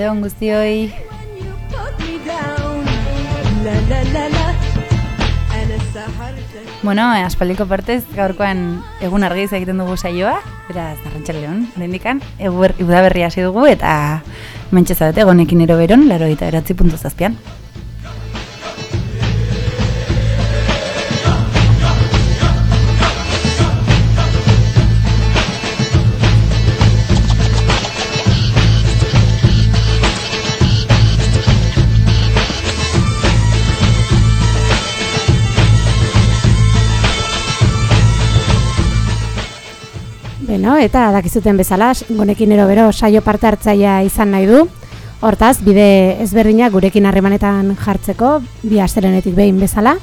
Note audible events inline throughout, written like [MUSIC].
arratsalde on guztioi. Bueno, eh, aspaldiko partez, gaurkoan egun argiz egiten dugu saioa, beraz, zarrantxa lehon, dindikan, eguer, iudaberria hasi dugu, eta mentxezabete, egonekin ero beron, laro eta eratzi puntu zazpian. Beno, eta dakizuten bezala, gonekin ero bero saio parte hartzaia izan nahi du. Hortaz, bide ezberdinak gurekin harremanetan jartzeko, bi asterenetik behin bezala.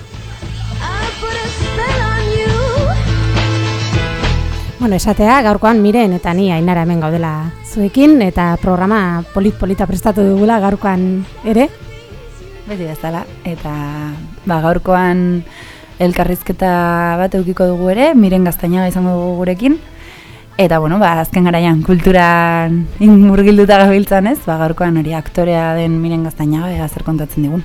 Bueno, esatea, gaurkoan miren eta ni ainara hemen gaudela zuekin, eta programa polit-polita prestatu dugula gaurkoan ere. Beti bezala, eta ba, gaurkoan elkarrizketa bat eukiko dugu ere, miren gaztainaga izango dugu gurekin. Eta, bueno, ba, azken garaian kulturan murgilduta gabiltzan ez, ba, gaurkoan hori aktorea den miren gaztainaga ega zer kontatzen digun.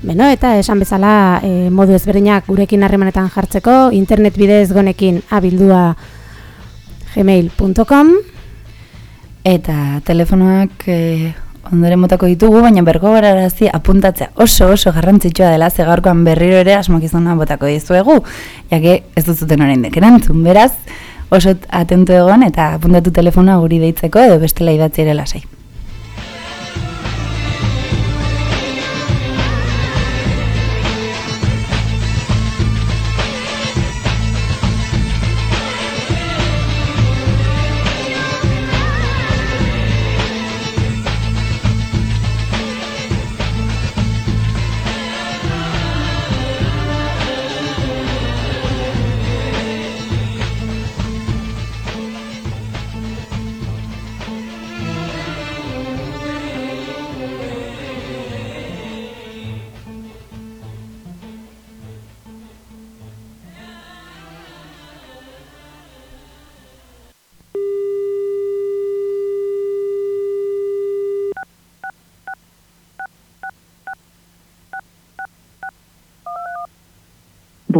Beno, eta esan bezala e, modu ezberdinak gurekin harremanetan jartzeko, internet bidez gonekin abildua gmail.com Eta telefonoak e, ondoren motako ditugu, baina bergogorarazi apuntatzea oso oso garrantzitsua dela, ze gaurkoan berriro ere asmakizuna botako dizuegu, jake ez duzuten oraindik erantzun, beraz, oso atento egon eta apuntatu telefonoa guri deitzeko edo bestela idatzi ere lasai.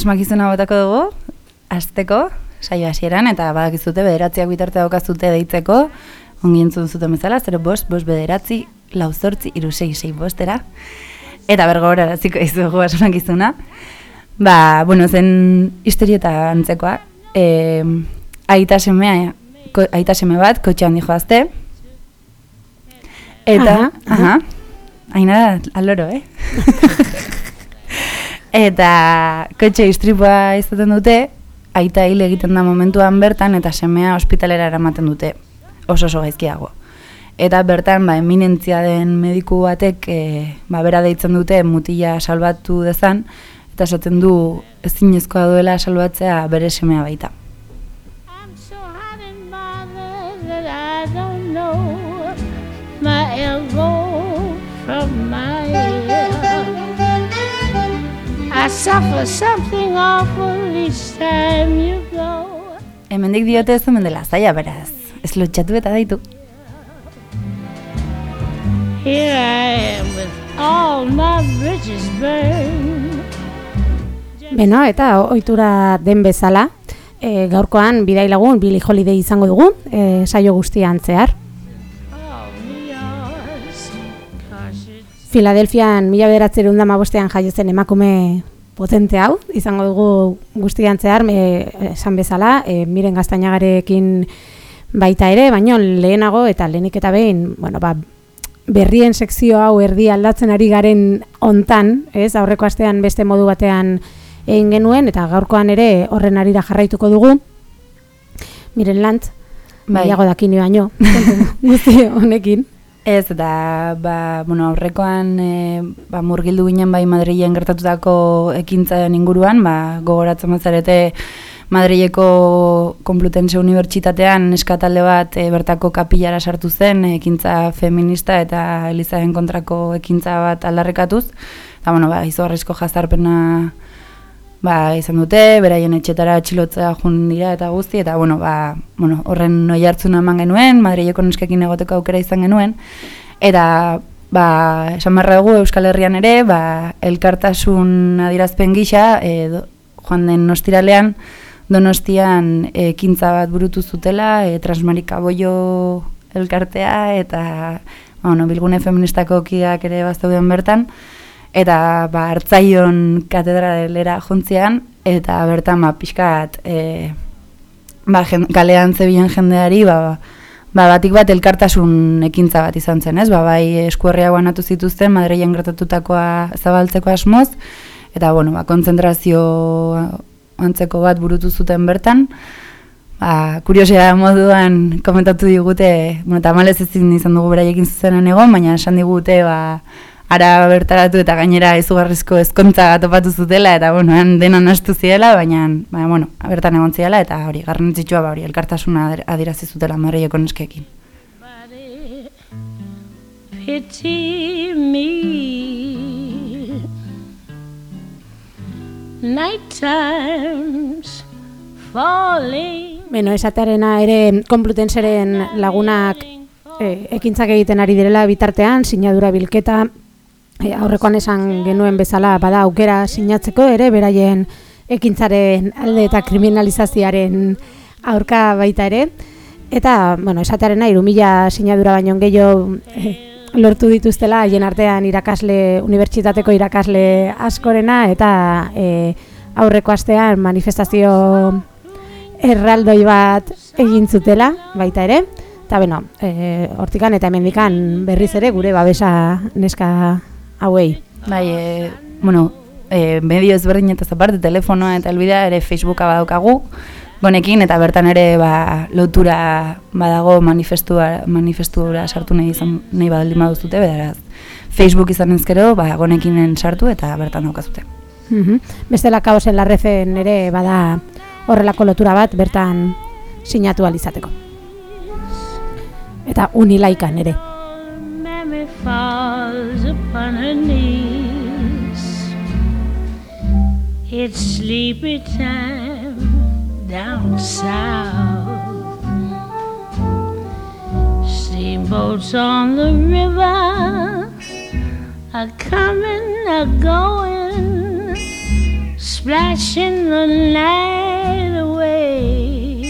Asmakizuna botako dugu, azteko, saio hasieran eta badakizute bederatziak bitarte daukazute deitzeko, ongi entzun zuten bezala, 0 bost, bost bederatzi, lau zortzi, iru sei, bostera. Eta bergora ziko izugu asmakizuna. Ba, bueno, zen historieta antzekoa. E, aita semea, ko, aita seme bat, kotxe handi joazte. Eta, Aha, aha, aina aloro, eh? [LAUGHS] Eta kotxe istripua izaten dute, aita hil egiten da momentuan bertan eta semea ospitalera eramaten dute, oso oso gaizkiago. Eta bertan, ba, eminentzia den mediku batek, e, ba, bera deitzen dute mutila salbatu dezan, eta esaten du ezinezkoa duela salbatzea bere semea baita. My elbow from my. I suffer something awful each time you go. Hemendik diote ez omen dela zaila beraz, ez lotxatu eta daitu. Here I am with all my bridges burned. Beno, eta ohitura den bezala, e, gaurkoan bidai lagun Billy Holiday izango dugu, e, saio guztian zehar. Filadelfian mila bederatzeron da mabostean jaio zen emakume potente hau, izango dugu guztian zehar, esan bezala, e, miren gaztainagarekin baita ere, baino lehenago eta lehenik eta behin, bueno, ba, berrien sekzio hau erdi aldatzen ari garen hontan, ez, aurreko astean beste modu batean egin genuen, eta gaurkoan ere horren arira jarraituko dugu, miren lant, Bai. Dakini baino, [LAUGHS] guzti honekin. Ez, da, ba, bueno, aurrekoan e, ba, murgildu ginen bai Madrilen gertatutako ekintzaren inguruan, ba, gogoratzen bazarete Madrileko Komplutense Unibertsitatean eskatalde bat e, bertako kapilara sartu zen, e, ekintza feminista eta Elizaren kontrako ekintza bat aldarrekatuz. Eta, bueno, ba, izugarrizko jazarpena ba, izan dute, beraien etxetara atxilotzea jun dira eta guzti, eta bueno, ba, bueno, horren noi hartzuna eman genuen, Madrileko neskekin egoteko aukera izan genuen, eta ba, esan barra dugu Euskal Herrian ere, ba, elkartasun adirazpen gisa, e, do, joan den nostiralean, donostian ekintza bat burutu zutela, e, Transmarika Boio elkartea, eta ba, bueno, bilgune feministako kideak ere baztauden bertan, eta ba, hartzaion katedralera jontzean, eta bertan ba, pixkat e, ba, jen, kalean zebilen jendeari, ba, ba, batik bat elkartasun ekintza bat izan zen, ez? Ba, bai eskuerria guanatu zituzten, Madrilen gertatutakoa zabaltzeko asmoz, eta bueno, ba, kontzentrazio antzeko bat burutu zuten bertan, ba, kuriosia moduan komentatu digute, bueno, tamalez ezin izan dugu beraiekin zuzenan egon, baina esan digute, ba, ara bertaratu eta gainera izugarrizko ezkontza topatu zutela eta bueno, han dena nastu ziela, baina baina bueno, bertan egon ziela eta hori garrantzitsua ba hori elkartasuna adierazi zutela Madrileko neskekin. Pity me. Night times falling. Beno, esatearena ere konplutenseren lagunak e, ekintzak egiten ari direla bitartean, sinadura bilketa, e, aurrekoan esan genuen bezala bada aukera sinatzeko ere, beraien ekintzaren alde eta kriminalizazioaren aurka baita ere. Eta, bueno, esatearena, irumila sinadura baino gehiago e, lortu dituztela, haien artean irakasle, unibertsitateko irakasle askorena, eta e, aurreko astean manifestazio erraldoi bat egin zutela, baita ere. Eta, beno, e, hortikan eta hemendikan berriz ere gure babesa neska hauei. Bai, e, bueno, e, medio ezberdinetaz aparte, telefonoa eta elbidea ere Facebooka badaukagu, gonekin eta bertan ere ba, lotura badago manifestua, manifestura sartu nahi, izan, nahi baldin baduzute, beraz Facebook izan ezkero, ba, gonekinen sartu eta bertan daukazute. Mhm. Bestela kaosen larrezen ere bada horrelako lotura bat bertan sinatu alizateko. Eta unilaikan ere. Upon her knees. It's sleepy time down south. Steamboats on the river are coming, are going, splashing the night away.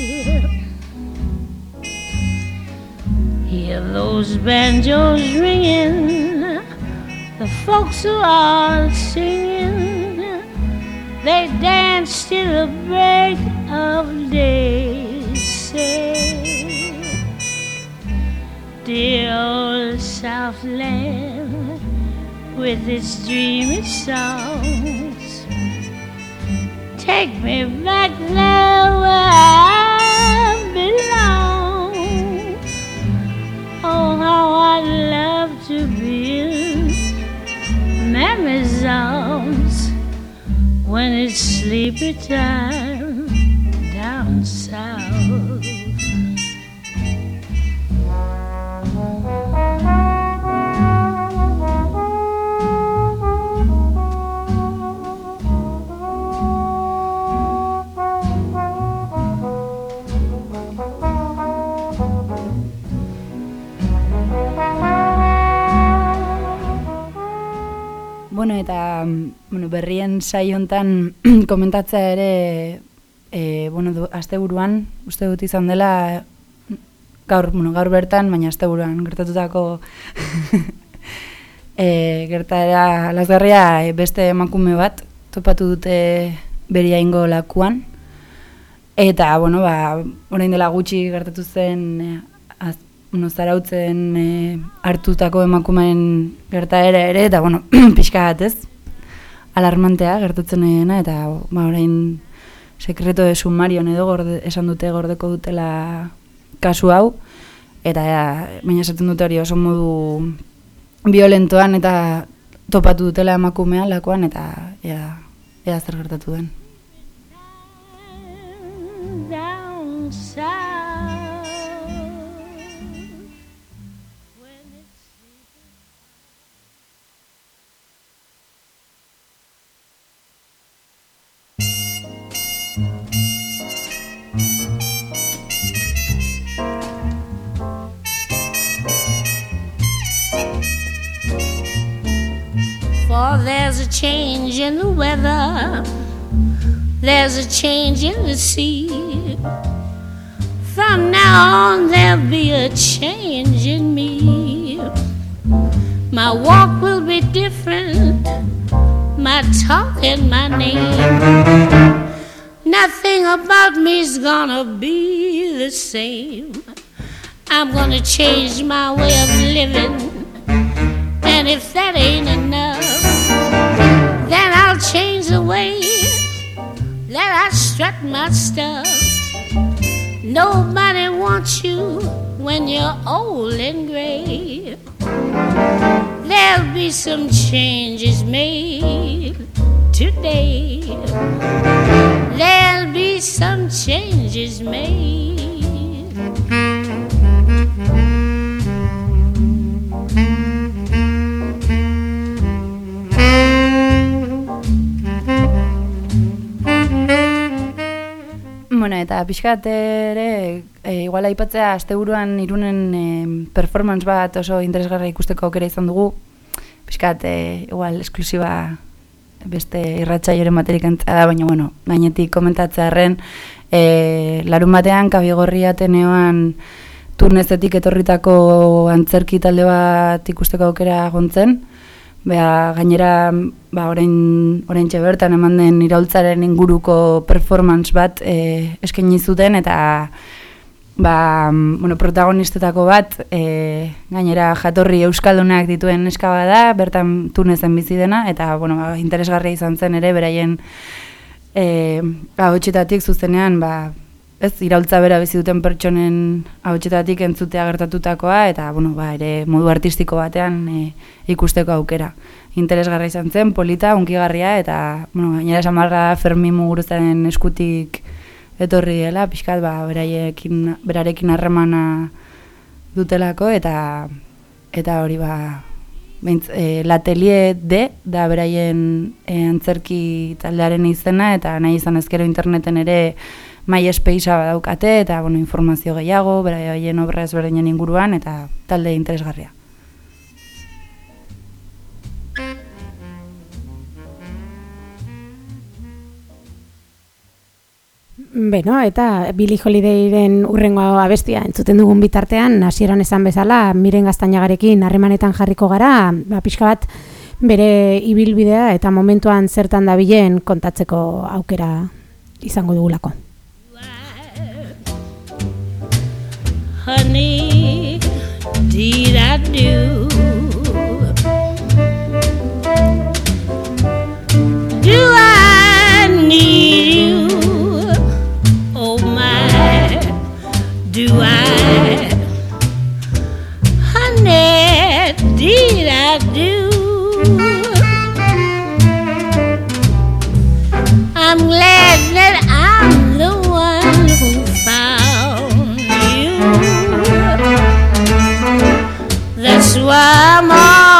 Hear those banjos ringing, the folks are all singing. They dance till the break of day. Say, dear old Southland with its dreamy songs, take me back there where I belong. Oh, how I'd love to be arms when it's sleepy time down south. Bueno, eta mm, bueno, berrien saiontan [CLEARS THROAT] komentatzea ere, e, bueno, du, asteburuan, uste dut izan dela, gaur, bueno, gaur bertan, baina asteburuan gertatutako [LAUGHS] eh, e, gertara lasgarria e, eh, beste emakume bat topatu dute beriaingo lakuan. Eta, bueno, ba, orain dela gutxi gertatu zen bueno, zarautzen e, hartutako emakumeen gertaera ere, eta, bueno, [CLEARS THROAT] pixka bat ez, alarmantea gertatzen dena, eta, ba, orain sekreto de sumarion edo gorde, esan dute gordeko dutela kasu hau, eta, ja, baina esaten dute hori oso modu violentoan eta topatu dutela emakumea lakoan, eta, ea, ea zer gertatu den. Change in the weather. Ah. There's a change in the sea. From now on, there'll be a change in me. My walk will be different, my talk and my name. Nothing about me's gonna be the same. I'm gonna change my way of living, and if that ain't enough, my stuff. Nobody wants you when you're old and gray. There'll be some changes made today. There'll be some changes made. Bueno, eta pixkat ere, e, igual aipatzea asteburuan irunen e, performance bat oso interesgarra ikusteko aukera izan dugu. Pixkat, e, igual, esklusiba beste irratxaioren baterik da, baina, bueno, gainetik komentatzearen, e, larun batean, kabigorri ateneoan turnezetik etorritako antzerki talde bat ikusteko aukera gontzen, Bea, gainera, ba, orain, orain bertan eman den iraultzaren inguruko performance bat e, eskaini zuten, eta ba, bueno, protagonistetako bat, e, gainera jatorri euskaldunak dituen eskaba da, bertan tunezen bizi dena, eta bueno, ba, interesgarria izan zen ere, beraien e, ahotsetatik zuzenean, ba, ez, iraultza bera bizi duten pertsonen ahotsetatik entzutea gertatutakoa, eta, bueno, ba, ere modu artistiko batean e, ikusteko aukera. Interesgarra izan zen, polita, unkigarria, eta, bueno, gainera samarra Fermi Muguruzaren eskutik etorri dela, pixkat, ba, beraiekin, berarekin harremana dutelako, eta eta hori, ba, Beintz, e, Latelier D da beraien e, antzerki taldearen izena eta nahi izan ezkero interneten ere MySpace daukate eta bueno, informazio gehiago, beraien obra ezberdinen inguruan eta talde interesgarria. Beno, eta Billy Holidayren urrengo abestia entzuten dugun bitartean, hasieran esan bezala, miren gaztainagarekin harremanetan jarriko gara, ba, pixka bat bere ibilbidea eta momentuan zertan dabilen kontatzeko aukera izango dugulako. Honey, did I do? Do I need you? Oh my, do I? Honey, did I do? I'm glad why I'm always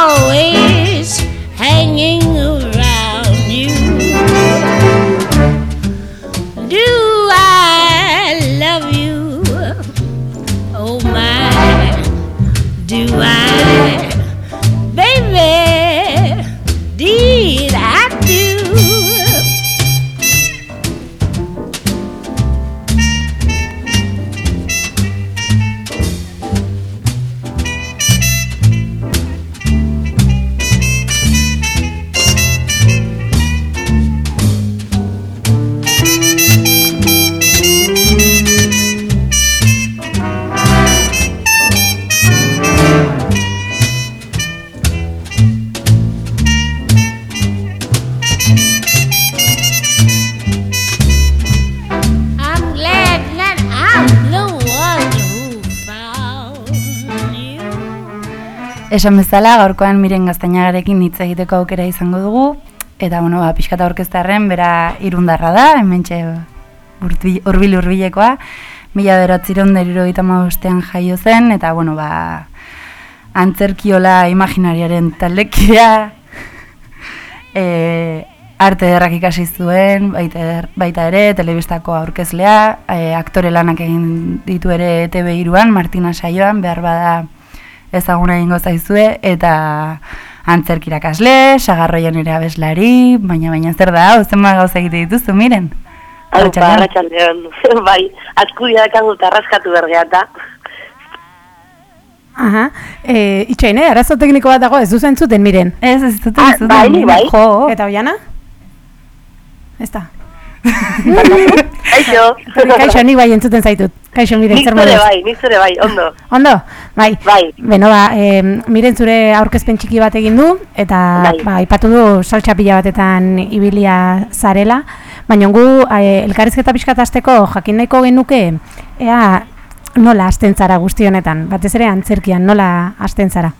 Esan bezala, gaurkoan miren gaztainagarekin hitz egiteko aukera izango dugu, eta bueno, ba, pixkata orkestarren, bera irundarra da, hemen txe urbil urbilekoa, mila beratziron deriro bostean jaio zen, eta bueno, ba, antzerkiola imaginariaren taldekidea, [LAUGHS] e, arte derrak ikasi zuen, baita, baita ere, telebistako aurkezlea, e, aktore lanak egin ditu ere TV iruan, Martina Saioan, behar bada ezaguna egingo zaizue, eta antzerk irakasle, sagarroian ere abeslari, baina baina zer da, zenba gauza egite dituzu, miren? Hau, arratxaldeon. [LAUGHS] bai, askudia dakangu eta arraskatu bergeata. Aha, e, itxain, eh? arazo tekniko bat dago, ez duzen zuten, miren. Ez, ez dut Ah, entzuten, bai, bai. Jo, Eta oiana? Ez da. [LAUGHS] Kaixo. Kaixo, nik bai entzuten zaitut. Kaixo, miren, zer moduz? bai, nik zure bai, ondo. Ondo? Bai. Bai. Beno, ba, e, miren zure aurkezpen txiki bat egin du, eta Bai. ba, ipatu du saltxa pila batetan ibilia zarela, baina gu e, elkarrizketa pixkat hasteko jakin nahiko genuke, ea nola hasten zara guzti honetan, batez ere antzerkian, nola hasten zara?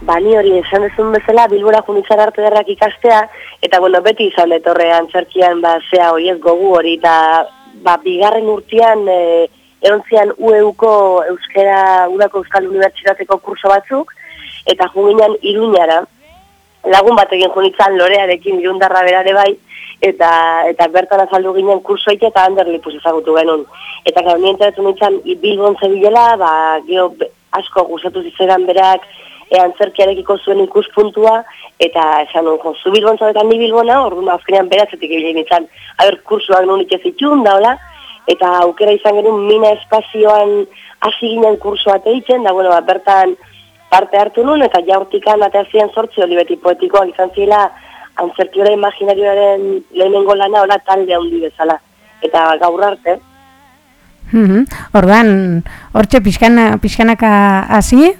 Ba, ni hori esan dezun bezala, bilbora junitzar arte derrak ikastea, eta bueno, beti izan etorre antzerkian, ba, zea hori ez gogu hori, eta ba, bigarren urtean, e, erontzian UEUko Euskara, Udako Euskal Unibertsitateko kurso batzuk, eta junginan iruñara, lagun bat egin junitzan lorearekin irundarra berare bai, eta eta bertan azaldu ginen kursoik eta handerlipus ezagutu genuen. Eta gau, nien interesu nintzen Bilbon zebilela, ba, geho asko gustatu zitzaidan berak e, antzerkiarekiko zuen ikuspuntua, eta esan nuen, jo, zu Bilbon zaudetan ni Bilbona, orduan azkenean beratzetik ibili nintzen, haber kursuak nun itxezitun daula, eta aukera izan genuen mina espazioan hasi ginen kursoa egiten, da bueno, ba, bertan parte hartu nun, eta jaurtikan ateazien sortzi olibeti poetikoak izan zila antzerkiora imaginarioaren lehenengo lana hola talde handi bezala. Eta gaur arte, Mhm. Orduan, hortxe pixkana, pixkanaka hasi,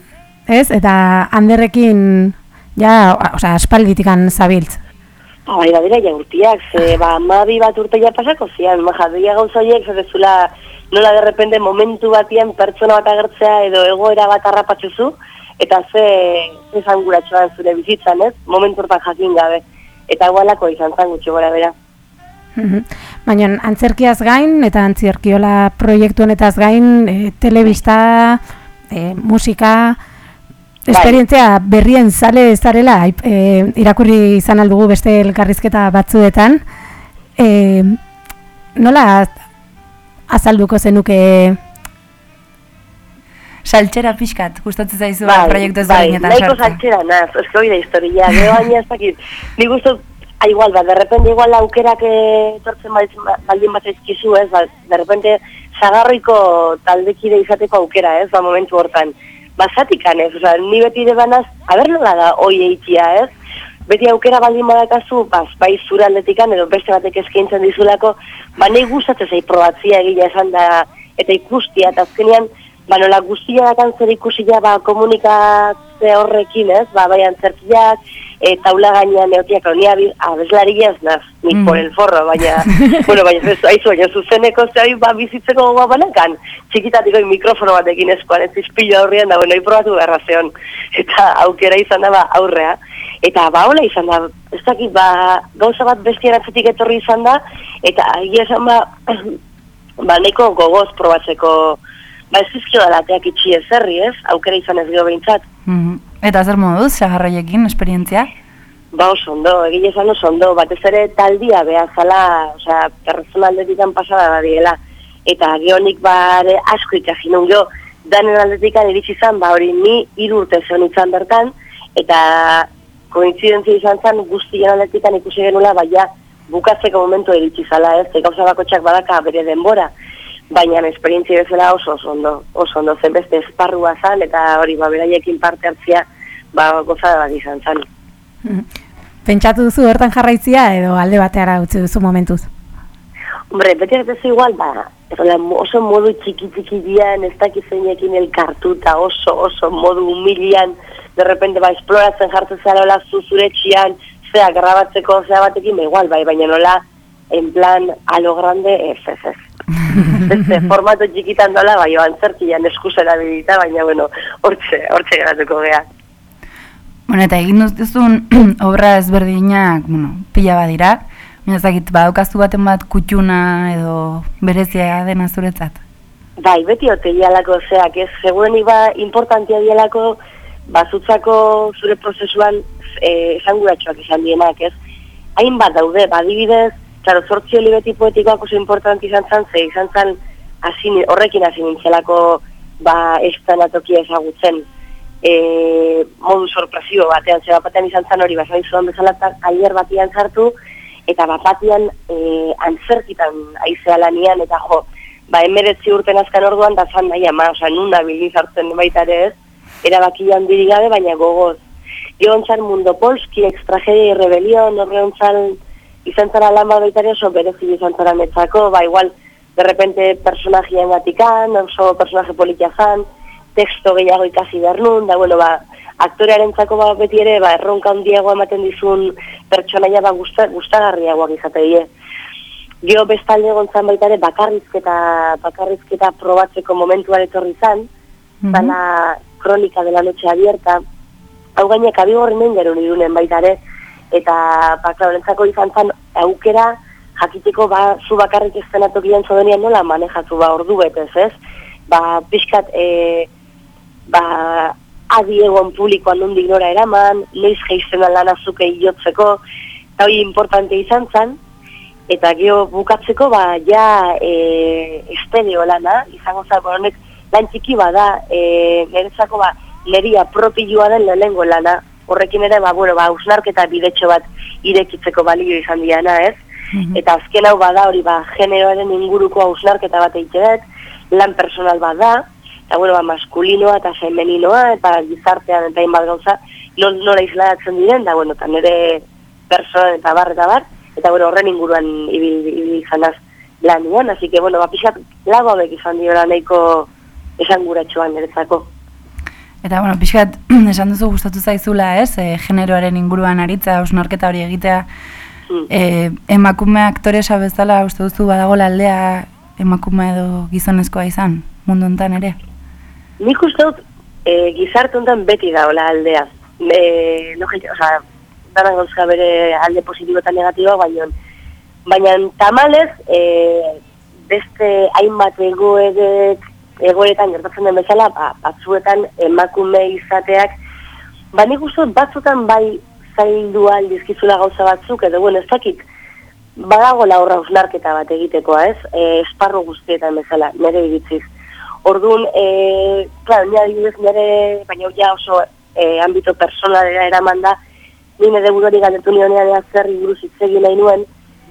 ez? Eta handerrekin, ja, osea, aspalditikan zabiltz. ba, bai badira ja urtiak, ze ba, mabi bat urte ja pasako zian, ma jadoia gauza horiek, zezula nola derrepende momentu batian pertsona bat agertzea edo egoera bat harrapatzezu, eta ze guratxoan zure bizitzan, ez? Momentu hortan jakin gabe. Eta igualako izan zan gutxi gora bera. Mhm. Baina antzerkiaz gain eta antzerkiola proiektu honetaz gain, e, telebista, e, musika, esperientzia berrien zale zarela, aip- e, irakurri izan aldugu beste elkarrizketa batzuetan. E, nola azalduko zenuke saltxera pixkat, gustatzen zaizu bai, proiektu ezberdinetan nahiko sartzea. saltxera naz, ez hori da historia, gero baina ez dakit, nik uste, ah, igual, ba, derrepente igual aukerak eh, etortzen baldin bat ezkizu, ez, ba, derrepente zagarroiko taldekide izateko aukera, ez, ba, momentu hortan. Ba, zatikan, ez, oza, ni beti ere banaz, haber nola da, oi eitia, ez, beti aukera baldin badakazu, ba, bai zure aldetikan, edo beste batek eskaintzen dizulako, ba, nahi gustatzen zai probatzia egia esan da, eta ikustia, eta azkenean, ba, nola guztia dakan zer ikusia, ba, komunikatze horrekin, ez, ba, bai antzerkiak, e, taula gainean eotiak, onia, abeslari ez naz, nik Mm. por el forro, baina, [LAUGHS] bueno, baina, ez, aizu, baina, zuzeneko zehari, ba, bizitzeko gogoa banakan, txikitatiko mikrofono batekin eskuan, ez izpilu aurrean, da, bueno, probatu beharra zeon, eta aukera izan da, ba, aurrea, eta, ba, hola izan da, ez dakit, ba, gauza bat bestian atzetik etorri izan da, eta, egia esan, ba, [CLEARS THROAT] ba, neko gogoz probatzeko, ba, ez lateak itxi ezerri, ez? Aukera izan ez gero behintzat. Mhm. Eta zer moduz, sagarroiekin, esperientzia? Ba, oso ondo, egile esan oso ondo, batez ere taldia behazala, osea, personaldetikan pasada da diela. Eta geonik bare asko ikasi nun jo, danen aldetikan iritsi izan, ba hori ni hiru urte zeon izan bertan, eta koinzidentzia izan zen guztien aldetikan ikusi genula, baina bukatzeko momentu iritsi zala, ez, gauza bakotxak badaka bere denbora, baina esperientzia bezala oso oso ondo, oso ondo zen beste esparrua zan, eta hori, ba, beraiekin parte hartzia, ba, gozada bat izan zen. [LAUGHS] pentsatu duzu hortan jarraitzia edo alde bateara utzi duzu momentuz. Hombre, beti ez igual, ba, hola, oso modu txiki txiki dian, ez dakit zeinekin elkartuta, oso, oso modu humilian, de repente, ba, esploratzen jartzen zara hola zu zure txian, zea, grabatzeko, zea batekin, ba, igual, bai, baina nola, en plan, a lo grande, ez, ez, ez. Beste [LAUGHS] formato txikitan dola, bai, antzerkian eskusera bilita, baina, bueno, hortxe, hortxe geratuko gea. Bueno, eta egin duzun [CLEARS THROAT] obra ezberdinak, bueno, pila badira. Baina ez dakit, baten bat kutxuna edo berezia dena zuretzat. Bai, beti ote dialako zeak, ez, seguen iba importantia dialako, bazutzako zure prozesuan e, esanguratxoak izan dienak, ez. Hainbat daude, badibidez, klaro, zortzi olibeti poetikoak oso importanti izan zan, ze izan zan hasi ni- horrekin hasi nintzelako ba, estanatokia ezagutzen. E, modu sorpresio batean, ze batean izan zan hori, basan izudan bezala aier batian sartu, eta bat e, antzerkitan aizea lanian, eta jo, ba, emeretzi urten azkan orduan, da zan nahi ama, oza, nun nabil sartzen baita ere ez, erabakian dirigabe, baina gogoz. Jo ontzan Mundo Polski, Extragedia y Rebelión, izan zara lan bat baita oso berezi izan zara netzako, ba, igual, de repente personajien gatikan, oso personaje politia zan, texto gehiago ikasi behar nun, da, bueno, ba, aktorearen zako ba, beti ere, ba, erronka handiago ematen dizun pertsonaia ba, gusta, gustagarriagoak izateie. Gio bestalde gontzan baita ere, bakarrizketa, bakarrizketa probatzeko momentuan etorri zan, Mhm. zala kronika de la noche abierta, hau gainek abigorrenen gero irunen baita ere, eta ba, klaro, nentzako izan zan aukera jakiteko ba, zu bakarrik estenatokian zodenean nola manejatu ba ordu betez, ez? Ba, pixkat, e, ba, adi egon publikoan nondik nora eraman, noiz geizten lan azuke iotzeko, eta hori importante izan zan, eta gero bukatzeko, ba, ja, e, estereo lana, izango zako honek, lan txiki bada, e, niretzako, ba, neria propioa den lehenengo lana, horrekin ere, ba, bueno, ba, ausnarketa bidetxo bat irekitzeko balio izan diana, ez? Eta azken hau bada hori ba, generoaren inguruko hausnarketa bat egiteet, lan personal bat da, eta bueno, ba, maskulinoa eta femeninoa, eta gizartean eta hainbat gauza, nor, nora isladatzen diren, da bueno, eta nire persona eta bar eta bar, eta bueno, horren inguruan ibil, ibil izanaz lanian, así que bueno, ba, pixat lago hauek izan diola nahiko esan guratxoan niretzako. Eta, bueno, pixkat, [CLEARS THROAT] esan duzu gustatu zaizula, ez? E, generoaren inguruan aritza, ausnarketa hori egitea, Mm. e, emakume aktoresa bezala, uste duzu badago aldea emakume edo gizonezkoa izan, mundu hontan ere? Nik uste dut e, gizarte honetan beti daola aldea. E, logik, oza, dana gauzka bere alde positibo eta negatiboa, baina baina tamalez, e, beste hainbat egoerek, egoeretan gertatzen den bezala, ba, batzuetan emakume izateak, ba nik uste batzutan bai zaildu aldizkizula gauza batzuk, edo bueno, ez dakit, badago laurra ausnarketa bat egitekoa, ez? E, esparro guztietan bezala, nire iritziz. Orduan, e, claro, nire adibidez nire, baina ja oso e, ambito personalera eraman da, ni nire buruari galdetu nionean ea zer buruz hitz egin nahi nuen,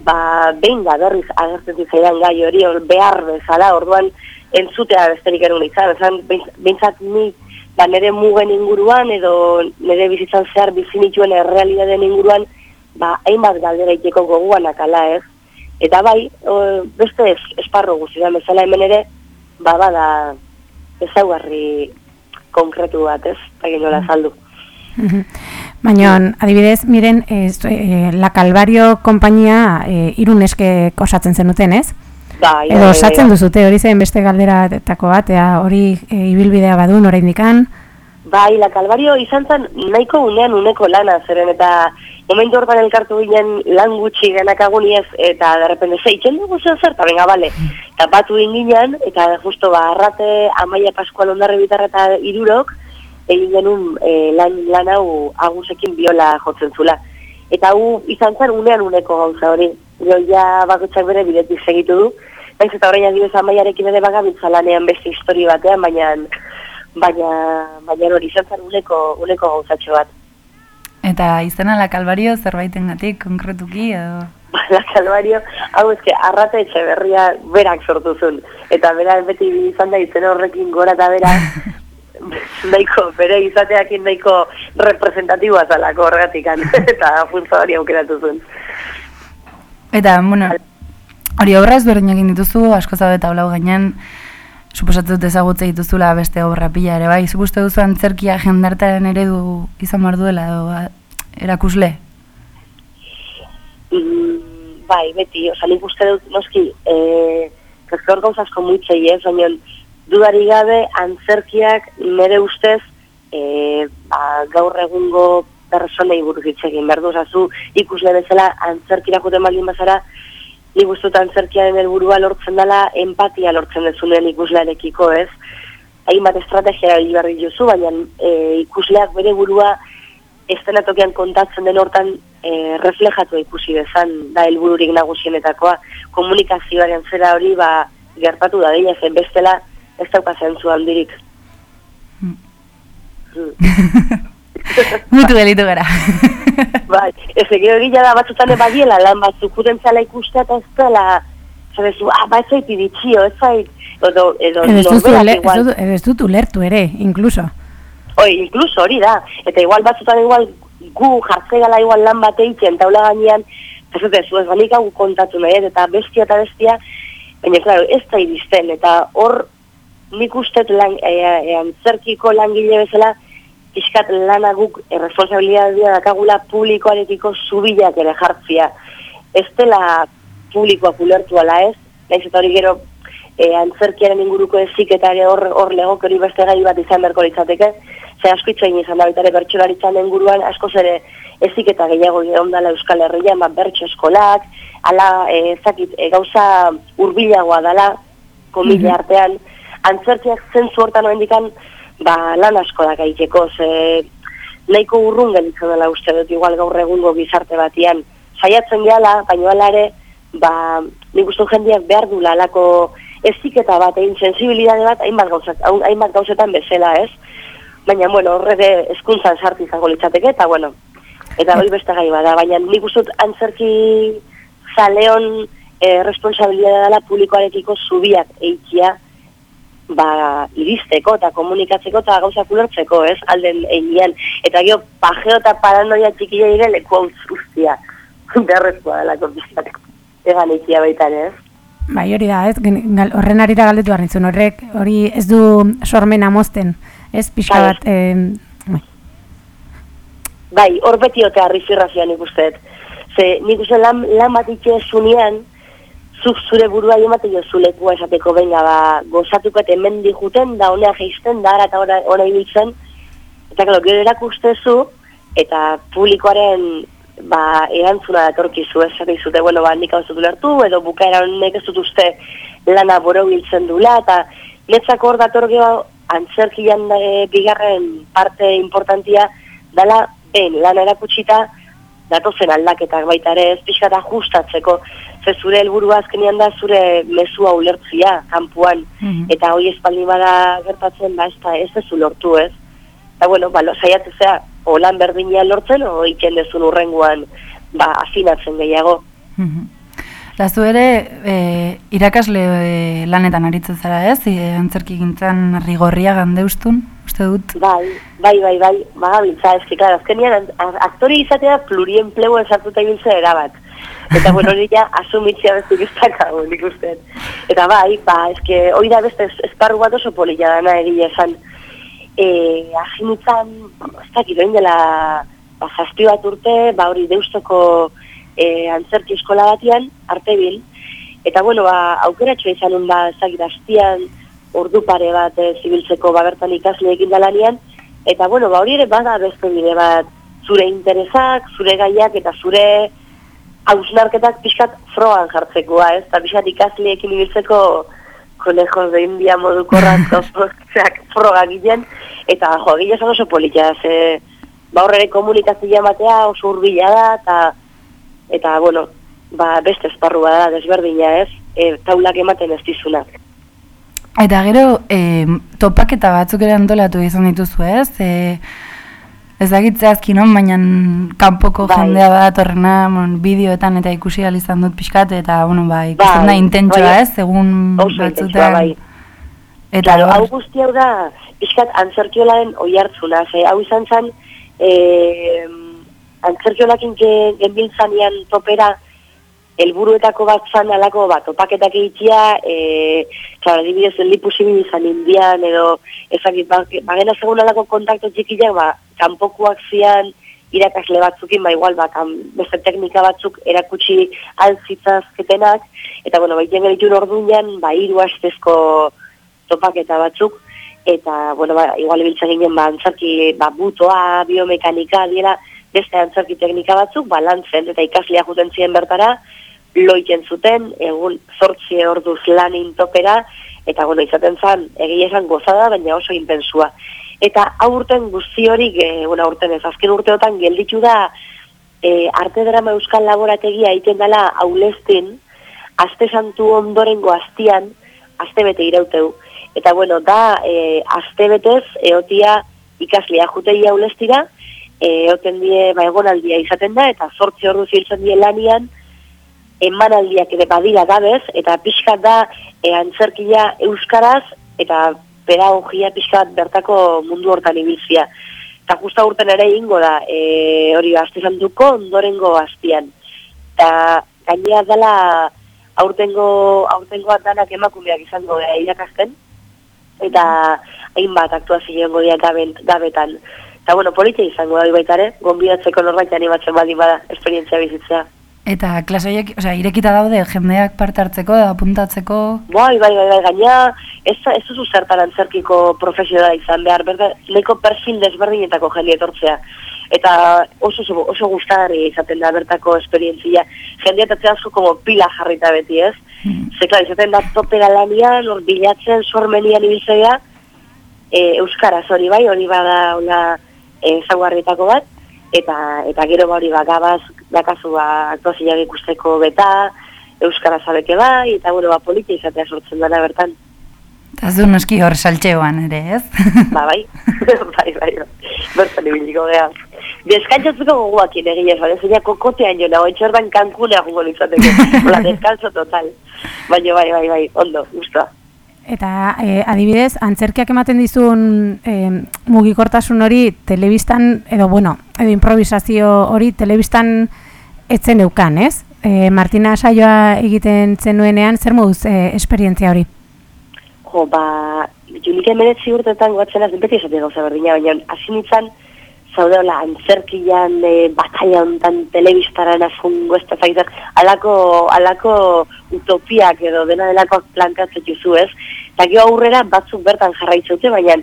ba, behin da berriz agertzen zitzaidan gai hori, hor behar bezala, orduan entzutea besterik erun izan, esan, behintzat ni ba, nire mugen inguruan edo nire bizitzan zehar bizinituen errealitateen inguruan, ba, hainbat galdera iteko goguanak ala ez. Eta bai, o, beste es, esparro guztian bezala hemen ere, ba, bada ezaugarri konkretu bat ez, egin nola saldu. Baina, adibidez, miren, ez, e, La Calvario konpainia e, iruneske osatzen zenuten, ez? Bai, Edo bai, osatzen bai. duzute, hori zen beste galderatako bat, ea, hori e, ibilbidea badun oraindikan. Bai, la Calvario izan zen nahiko unean uneko lana, zeren eta momentu hortan elkartu ginen lan gutxi genakaguniez, eta derrepende zeitzen dugu zer zer, eta venga, bale, eta batu ginen, eta justo ba, arrate, amaia paskual ondarre bitarra eta irurok, egin genuen e, lan, lan hau agusekin biola jotzen zula. Eta hau izan zen unean uneko gauza hori, jo ja bakotxak bere bidetik segitu du, Naiz eta orain adibidez amaiarekin ere bagabiltza lanean beste histori batean, baina baina baina hori izan zen uneko, uneko gauzatxo bat. Eta izena la Calvario zerbaitengatik konkretuki edo... La Calvario, hau eske, arrata etxe berria berak sortu zuen. Eta bera beti izan da izen horrekin gora eta bera, [LAUGHS] nahiko, bere izateakin nahiko representatiboa zalako horregatikan. [LAUGHS] eta funtza hori aukeratu zuen. Eta, bueno, hori obra ezberdinak egin dituzu, asko zabe tablau gainean, suposatu dut ezagutze dituzula beste obra pila ere, bai? Zuk uste duzu antzerkia jendartaren eredu izan behar duela, edo a, erakusle? Mm, bai, beti, oza, nik uste dut, noski, e, hor gauza asko muitzei ez, baina dudari gabe antzerkiak nire ustez e, ba, gaur egungo personei buruz hitz egin behar du, osazu ikusle bezala antzerkira joten baldin bazara, nik uste dut antzerkiaren helburua lortzen dela empatia lortzen dezunen ikuslearekiko, ez? Hainbat estrategia erabili behar dituzu, baina e, ikusleak bere burua estenatokian kontatzen den hortan e, reflejatu ikusi dezan da helbururik nagusienetakoa komunikazioaren zera hori ba gertatu da dira zen bestela ez dauka zentzu handirik. Mm. [LAUGHS] [LAUGHS] Mutu gelitu gara. [LAUGHS] bai, ez egin hori da batzutan ebadiela lan batzuk urentzala ikustea eta ez dela zabezu, ah, ba ez zait iritxio, ez zait edo, edo Edo ule- ez igual- duzu- edo ez dut ulertu ere, inkluso. Oi, incluso hori da. Eta igual batzutan igual gu jartzegala igual lan bat egiten taula gainean, ez dut ez, ez banik hau kontatu nahi, eta bestia eta bestia, baina, claro, ez da iristen, eta hor nik ustet lan, e, e, antzerkiko langile bezala, iskat lana guk erresponsabilidadea dakagula publikoarekiko zubilak ere jartzia. Ez dela publikoak ulertu ala ez, naiz eta hori gero e, antzerkiaren inguruko ezik eta ere hor, hor legok hori beste gai bat izan berko litzateke, ze asko itzain izan da ere bertsolaritzan inguruan askoz ere ezik eta gehiago egon dela Euskal Herrian, bat bertso eskolak, ala e, zakit, e, gauza hurbilagoa dela, komila artean, antzerkiak zentzu hortan oendikan, ba, lan asko da gaiteko, ze nahiko urrun gelitzen dela uste dut, igual gaur egungo gizarte batian. Saiatzen gehala, baina hala ere, ba, nik uste jendeak behar du alako eziketa bat, egin sensibilidade bat, hainbat, gauzat, hainbat gauzetan bezala, ez? Baina, bueno, horre de eskuntzan sartu izango litzateke, eta bueno, eta hori beste gai bada, baina nik uste antzerki zaleon eh, responsabilidade dela publikoarekiko zubiak eikia, ba, iristeko eta komunikatzeko eta gauzak ulertzeko, ez, alden einean. Eta gero, pajeo eta paranoia txikia ere leku guztia. [LAUGHS] Beharrezkoa dela konpizat. Egan eikia baitan, ez? Bai, hori da, ez? Horren arira galdetu behar nintzun, horrek, hori ez du sormena mozten, ez? Pixka Bai. bat, eh, bai. Bai, hor beti ote arrizirrazia nik usteet. Ze nik uste lan, lan bat itxezunean, zuk zure burua emate jo zulekua esateko benga ba, gozatuko eta hemen juten, da honea geisten, da eta ona, ona ibiltzen, eta kalo, gero erakustezu, eta publikoaren ba, erantzuna datorkizu, ez zate zute, bueno, ba, nik hau ulertu, edo bukaera honek ez uste lana boro biltzen dula, eta netzako hor dator geho, antzerkian e, bigarren parte importantia, dala, ben, lana erakutsita, datozen aldaketak baita ere, ez pixka da ajustatzeko, ze zure helburua azkenean da zure mezua ulertzia kanpuan Mhm. eta hoi espaldi bada gertatzen ba ez da ez dezu lortu ez eta bueno, ba, lo- saiatzea o lan berdina lortzen o iken dezun urrengoan ba, afinatzen gehiago Mhm. Eta zu ere, e, irakasle e, lanetan aritzen zara ez, e, antzerki gintzen rigorria gandeustun, uste dut. Bai, bai, bai, bai, bagabiltza, eski, klar, azkenian a- aktore izatea plurienplegu esartuta ibiltzea erabat. Eta, bueno, hori ja, asumitzia bestik ez dakago, nik uste. Eta bai, ba, eske, hori da beste es- esparru bat oso polilla dana egia esan. E, aginitzan, ez dakit, orain dela, ba, zazpi bat urte, ba, hori deustoko e, antzerki eskola batian, arte bil. Eta, bueno, ba, aukeratxo izan un, ba, ez dakit, hastian, ordu pare bat e, zibiltzeko ba, bertan ikasleekin dalanean, eta, bueno, ba, hori ere bada beste bide bat, zure interesak, zure gaiak eta zure hausnarketak pixkat frogan jartzekoa, ez? Eta pixkat ikasleekin ibiltzeko konejos de India moduko razkozak [LAUGHS] froga ginen, eta jo, gila esan oso politia, ze ba horre komunikazioa ematea oso urbila da, eta, eta bueno, ba, beste esparrua da, desberdina ez, e, taulak ematen ez dizunak. Eta gero, e, topaketa batzuk ere antolatu izan dituzu ez, e, ez dakit zehazki non, baina kanpoko Bai. jendea badatorrena bon, bideoetan eta ikusi izan dut pixkat, eta, bueno, ba, ikusten Bai, da intentsoa bai. ez, egun intentsua, batzutan. bai. Eta Claro, hau guzti hau da, pixkat antzerkiolaren oi hartzuna, ze hau izan zen, e, antzerkiolakin ge- genbiltzanean topera, helburuetako bat zan alako bat, topaketak egitea, e, claro, adibidez, lipusibil izan indian, edo, ezakit, ba, bagena segun alako kontakto txikiak, ba, kanpokoak zian, irakasle batzukin, ba, igual, ba, kan, beste teknika batzuk erakutsi altzitzazketenak, eta, bueno, baiten genitun orduan, ba, hiru astezko topaketa batzuk, eta, bueno, ba, igual ibiltzen ginen, ba, antzerki, ba, butoa, biomekanika, dira, beste antzerki teknika batzuk, ba, lantzen, eta ikaslea juten ziren bertara, loiten zuten, egun zortzi orduz lan intopera, eta, bueno, izaten zen, egia esan gozada, baina oso intensua. Eta aurten guzti hori, e, bueno, aurten ez, azken urteotan gelditu da, e, arte drama euskal laborategia egiten dela aulestin, aste santu ondorengo astian, aste bete irauteu. Eta bueno, da, e, aste betez, eotia ikaslea jutei aulestira, e, eoten die, ba, egonaldia izaten da, eta zortzi ordu ziltzen die lanian, emanaldiak ere badira gabez, eta pixka da, e, antzerkia euskaraz, eta pedagogia pixka bertako mundu hortan ibiltzia. Eta justa urten ere ingo da, e, hori aste santuko ondorengo astian. Eta gainea dela aurtengo aurtengo danak emakumeak izango da irakasten eta hainbat aktuazio egongo dira gaben, gabetan. Eta bueno, politia izango da baita ere, gonbidatzeko norbait animatzen baldin bada esperientzia bizitzea. Eta klase horiek, osea, irekita daude jendeak parte hartzeko, apuntatzeko... Bai, bai, bai, bai, gaina, ez, ez duzu zertan antzerkiko profesionala izan behar, berda, leko perfil desberdinetako jende etortzea. Eta oso, oso, oso gustagarri izaten da bertako esperientzia. Jende etatzea asko como pila jarrita beti, ez? Mm. Ze, klar, izaten da topera lanian, hor bilatzen, sormenian ibiltzea, e, euskaraz hori bai, hori bada hola e, zaguarritako bat, eta eta gero ba hori bagabaz dakazu ba aktuazioak ikusteko beta euskara zabeke bai eta bueno ba politia izatea sortzen dela bertan Eta zu noski hor saltxeoan ere, ez? [LAUGHS] ba bai [LAUGHS] bai bai bai bertan ibiliko gea Deskantzatzeko gogoak inegia, ez baina kokotean jo nago, etxerdan kankuna jungo litzateke, [LAUGHS] hola, deskalzo total. Baina bai, bai, bai, ondo, gustoa. Eta e, adibidez, antzerkiak ematen dizun e, mugikortasun hori telebistan, edo bueno, edo improvisazio hori telebistan etzen eukan, ez? E, Martina saioa egiten zenuenean, zer moduz e, esperientzia hori? Jo, ba, junik emeretzi urtetan guatzen az, beti esatea gauza berdina, baina hasi nintzen, zaudeola antzerkian, e, bataia hontan, telebistaran afungo, ez da alako, alako utopiak edo dena delako planteatzen juzu ez, gero aurrera batzuk bertan jarraitzaute, baina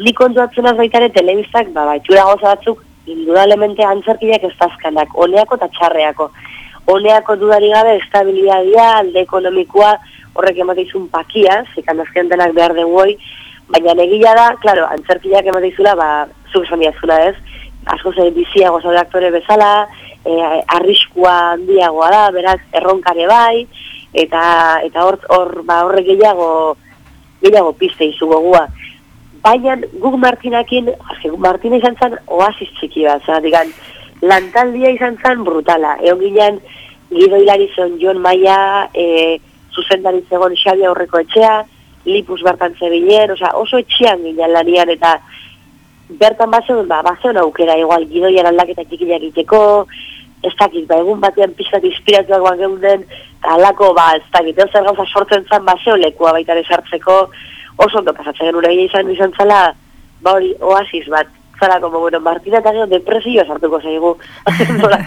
nik kontuatzen az baitare telebistak, ba, ba, itxura gauza batzuk, indudablemente antzerkiak ez dazkanak, oneako eta txarreako. Oneako dudari gabe, estabilidadia, alde ekonomikoa, horrek emateizun pakia, zikan azken denak behar den baina negila da, klaro, antzerkiak emateizula, ba, zuk esan diazula ez, asko zen biziago zaude aktore bezala, e, arriskua handiagoa da, beraz, erronkare bai, eta eta hor, hor ba, horrek gehiago, gehiago piste izu gogua. Baina guk Martinakin, guk Martina izan zen oasis txiki bat, zera, digan, lantaldia izan zen brutala. Egon ginen, Guido Hilarizon, Jon Maia, e, zuzendari zegoen Xabi aurreko etxea, Lipus bertan zebilen, oza, oso etxean ginen lanian, eta bertan bazen, ba, bazen aukera, igual, gidoian aldaketa txikiak egiteko, ez dakit, ba, egun batean pixkat inspiratuak bat geunden, alako, ba, ez dakit, ez zer gauza sortzen zen, ba, zeo lekua baita sartzeko, oso ondo pasatzen genuen egia izan izan zala, ba, hori, oasis bat, zara, como, bueno, Martina eta gero depresioa sartuko zaigu, [LAUGHS] nola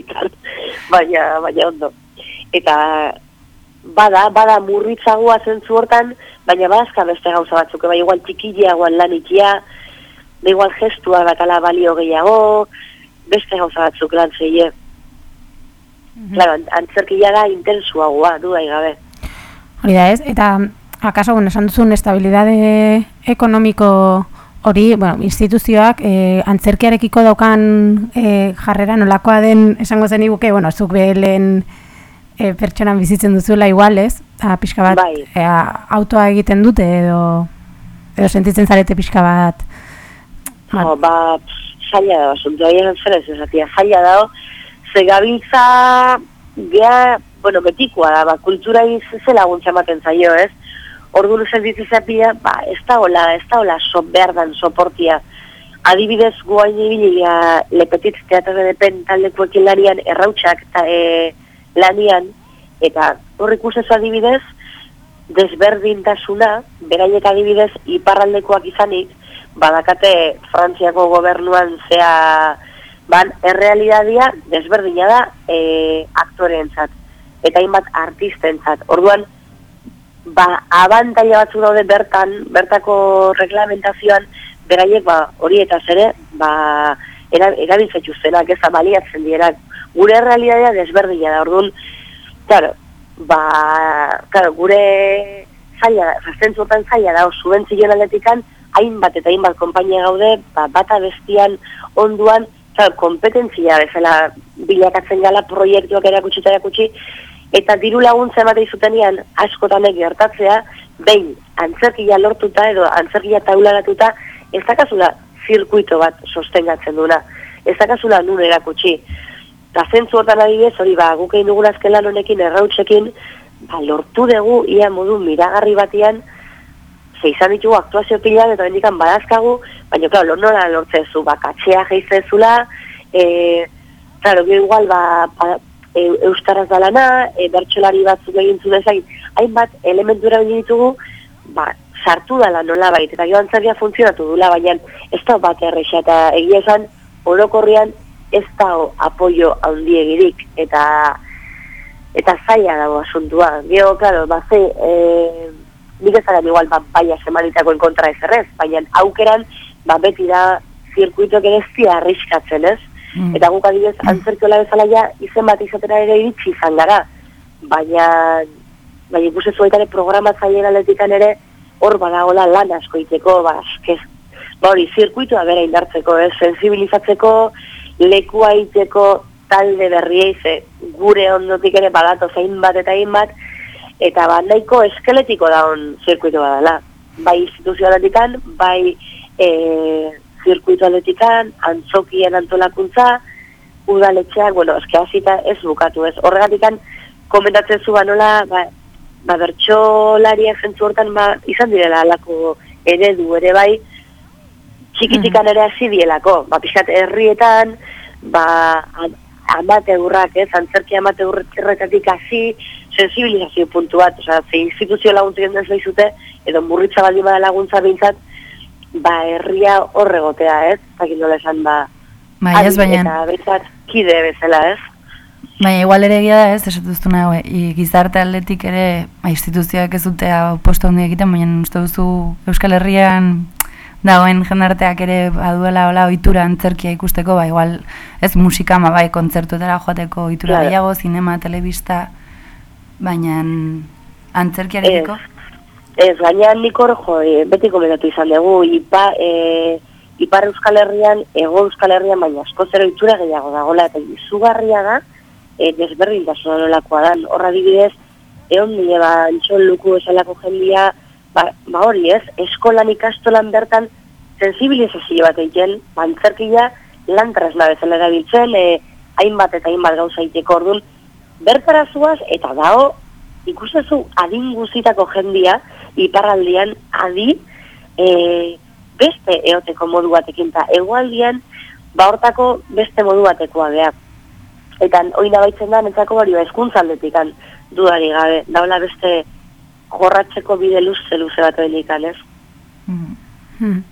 [LAUGHS] baina, baina ondo. Eta, bada, bada murritzagoa zentzu hortan, baina badazka beste gauza batzuk, bai igual txikileagoan lan ikia, da igual gestua batala balio gehiago, beste gauza batzuk lan zeie. Claro, an- antzerkia da intensuagoa, dudai gabe. Hori da ez, eta akaso, bueno, esan duzun estabilidade ekonomiko hori, bueno, instituzioak e, antzerkiarekiko daukan e, jarrera nolakoa den esango zen iguke, bueno, zuk behelen e, pertsonan bizitzen duzuela igual, ez? A, pixka bat, Bai. e, autoa egiten dute edo edo sentitzen zarete pixka bat Jo, ba, zaila da, aia zer ez esatia, zaila da, ze gabiltza, gea, bueno, betikoa da, ba, kultura ze laguntza ematen zaio, ez? Ordu luzen ditizapia, ba, ez da hola, ez da hola so, behar dan soportia. Adibidez, guain ibilia lepetit teatro de pen taldekuekin lanian, errautxak ta, e, lanian, eta hor ikusezu adibidez, desberdintasuna, beraiek adibidez, iparraldekoak izanik, badakate Frantziako gobernuan zea ban errealidadia desberdina da e, aktoreentzat eta hainbat artistentzat. Orduan ba, abantaila batzuk daude bertan, bertako reglamentazioan, beraiek ba, hori eta zere, ba, era, erabiltzetxuztenak, ez da baliatzen dierak. Gure realidadea desberdina da, orduan, claro, ba, claro, gure zaila, zastentzuotan zaila da, subentzion aldetikan, hainbat eta hainbat konpainia gaude, ba, bata bestian onduan, claro, kompetentzia bezala bilakatzen gala proiektuak erakutsi eta erakutsi, eta diru laguntza emate izutenean askotanek gertatzea, behin antzerkia lortuta edo antzerkia taularatuta, ez dakazula zirkuito bat sostengatzen duna. Ez dakazula nun erakutsi. Eta zentzu hortan adibidez, hori ba, guk egin dugun azken lan honekin, errautzekin, ba, lortu dugu, ia modu miragarri batian, ze izan ditugu aktuazio pilan, eta bendikan badazkagu, baina, klar, lor nola lortzezu, ba, katxea geizezula, e, gero igual, ba, ba e, euskaraz da lana, e, bertxolari batzuk egin zuen hainbat elementura ditugu, ba, sartu dela nola bait, eta joan zaria funtzionatu dula, baina ez da bat erresa, eta egia esan, orokorrian ez da apoio handiegirik, eta eta zaila dago asuntua. Gero, claro, ba, ze, e, nik ezagan igual, ba, baina semanitako enkontra ez errez, baina aukeran, ba, beti da, zirkuitok ere ez dira arriskatzen, ez? Mm. Eta guk adibidez, antzerkiola bezala ja, izen bat izatera ere iritsi izan gara. Baina, baina ikusi zuaitare programatzaile aletikan ere, hor badagola lan asko iteko, ba, eskez, ba hori, zirkuitua bera indartzeko, ez, sensibilizatzeko, lekua iteko talde berriei, ze gure ondotik ere badato zein bat eta hain bat, eta ba, nahiko eskeletiko daun zirkuitu badala. Bai instituzionaletikan, bai e, zirkuitu atletikan, antzokien antolakuntza, udaletxeak, bueno, eske hasita ez bukatu ez. Horregatikan, komentatzen zu nola, ba, ba bertxolariak zentzu hortan ba, izan direla alako eredu ere bai, txikitikan ere hasi dielako, ba, pixkat herrietan, ba, amateurrak, ez, antzerki amateurretatik hasi, sensibilizazio puntu bat, oza, ze instituzio laguntzu jendez lehizute, edo murritza baldin bada laguntza bintzat, ba, herria horregotea, ez, zakin nola esan, ba, Bai, ez, baina, Eta kide bezala, ez? Baina igual ere egia da ez, esatuztu nahi, i, gizarte aldetik ere, ba, instituzioak ez dute posto handi egiten, baina uste duzu Euskal Herrian dagoen jendarteak ere baduela hola ohitura antzerkia ikusteko, ba, igual, ez musika, ma bai, kontzertuetara joateko ohitura Claro. gehiago, zinema, telebista, baina antzerkiarekiko? Ez, gaina nik hor, jo, e, beti komentatu izan dugu, ipa, e, ipar Euskal Herrian, ego Euskal Herrian, baina asko zero itxura gehiago dagoela, eta izugarria da, e, desberdintasuna nolakoa dan. Horra dibidez, egon nire ba, antxon luku esalako jendia, ba, ba hori ez, eskolan ikastolan bertan, sensibilizazio bat egiten, bantzerkia, lan tresna bezala erabiltzen, e, hainbat eta hainbat gauza egiteko orduan, bertara zuaz, eta dao, ikustezu adin guzitako jendia, iparraldian adi, e, beste eoteko modu batekin, eta egualdian, ba hortako beste modu batekoa behar. Eta oina baitzen da, netzako hori ba, eskuntza dudari gabe, daula beste jorratzeko bide luze luze bat behinikan, ez? Mhm. Hmm.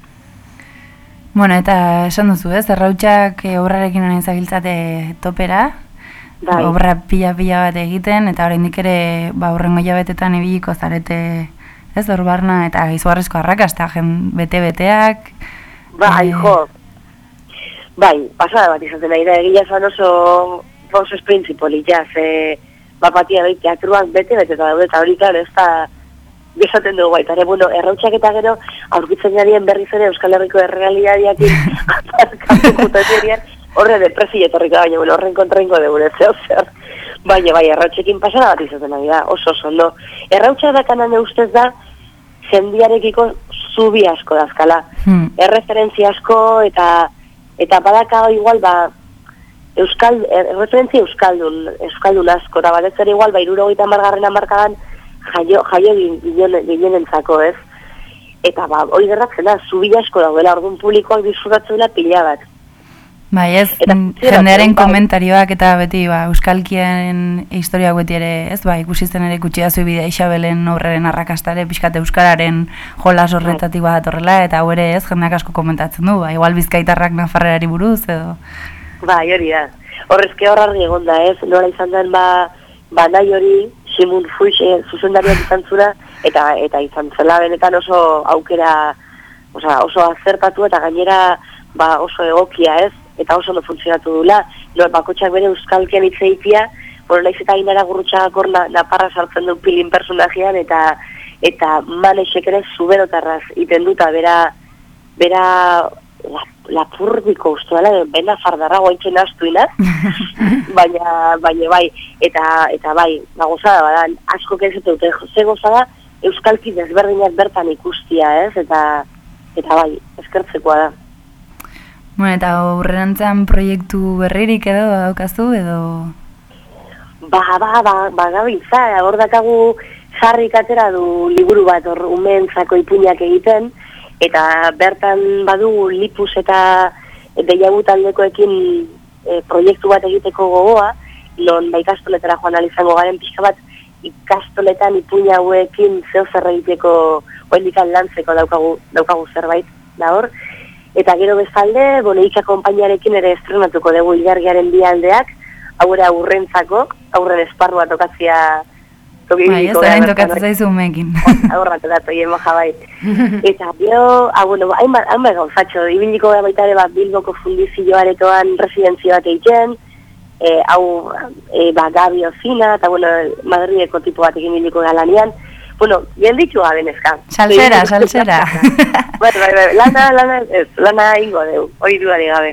Bueno, eta esan duzu, ez? Errautxak eh, obrarekin honen zabiltzate topera, Bai. obra pila-pila bat egiten, eta oraindik ere ba, urrengo jabetetan ibiliko zarete, ez, hor barna, eta izugarrizko arrakasta, jen bete-beteak. Bai, eh, jo. Bai, pasada bat izaten da, egia zan oso oso esprintzipo ja, ze bapatia bai teatruak bete, bete eta daude, eta hori, claro, ez da bizaten dugu baita, ere, bueno, errautxak eta gero, aurkitzen jarien berriz ere Euskal Herriko errealiadiakin, atazkatuko [LAUGHS] horre depresi etorriko da, baina, bueno, horren kontrainko dugu, ez zeo zer. Baina, bai, errautxekin pasada bat izaten nahi da, oso oso ondo. Errautxa da kanan ustez da, jendiarekiko zubi asko dazkala Hmm. erreferentzia asko eta eta badaka igual ba euskal er, erreferentzia euskaldun euskaldun asko eta batez ere igual ba 70garren hamarkadan jaio jaio ginen ginenentzako, ez? Eta ba hori gertatzen da zubi asko daudela ordun publikoak disfrutatzen pila bat. Bai, ez, Eta mm, jendearen bai. komentarioak eta beti, ba, euskalkien historiak beti ere, ez, ba, ikusi zen ere ikutsi dazu bidea Isabelen aurreren arrakastare, pixkate euskararen jolas horretatik bat horrela, eta hau ere ez, jendeak asko komentatzen du, ba, igual bizkaitarrak nafarrerari buruz, edo, Bai, hori da. Horrezke hor egon da, ez? Nola izan den, ba, ba nahi hori, Simun Fuix, eh, zuzendariak izan zura, eta eta izan zela benetan oso aukera, osea, oso azertatu eta gainera ba, oso egokia ez, eta oso ondo funtzionatu dula, no, bakotxak bere euskalken hitz egitea, bueno, naiz eta inara gurrutxagak hor na- naparra sartzen du pilin personajean, eta eta manexek ere zuberotarraz iten duta, bera, bera lapurdiko uste dela, bena fardarra guaintzen astuina, [LAUGHS] baina, baina bai, eta, eta bai, ba gozada, badan, asko ez dute, ze gozada, euskalki desberdinak bertan ikustia, ez, eta, eta bai, eskertzekoa da. Bueno, eta aurrerantzean proiektu berririk edo daukazu edo... Ba, ba, ba, ba, gabiltza, hor dakagu jarrik atera du liburu bat hor umeentzako ipuinak egiten, eta bertan badugu lipus eta deiagu taldekoekin e, proiektu bat egiteko gogoa, non ba ikastoletara joan izango garen pixka bat ikastoletan ipuina hauekin zeo zer egiteko oendikan lantzeko daukagu, daukagu zerbait da hor. Eta gero bezalde, bueno, ika konpainiarekin ere estrenatuko dugu ilargiaren bi aldeak, hau ere aurrentzako, aurren esparrua tokatzia Bai, ez orain bertan tokatzen zaizu umekin. Aurra tokatu, hien moja bai. [LAUGHS] Eta bio, ah, bueno, hainbat, hainbat gauzatxo, ibiliko gara baita ere, bat Bilboko fundizio aretoan residentzia bat egiten, e, hau, e, ba, Gabi Ozina, eta bueno, Madrideko tipo bat egin ibiliko gara lanian. Bueno, bien ditu gabe neska. Salsera, salsera. [LAUGHS] Bai, bai, bai, lana, lana, lana ingo deu, hori duari gabe.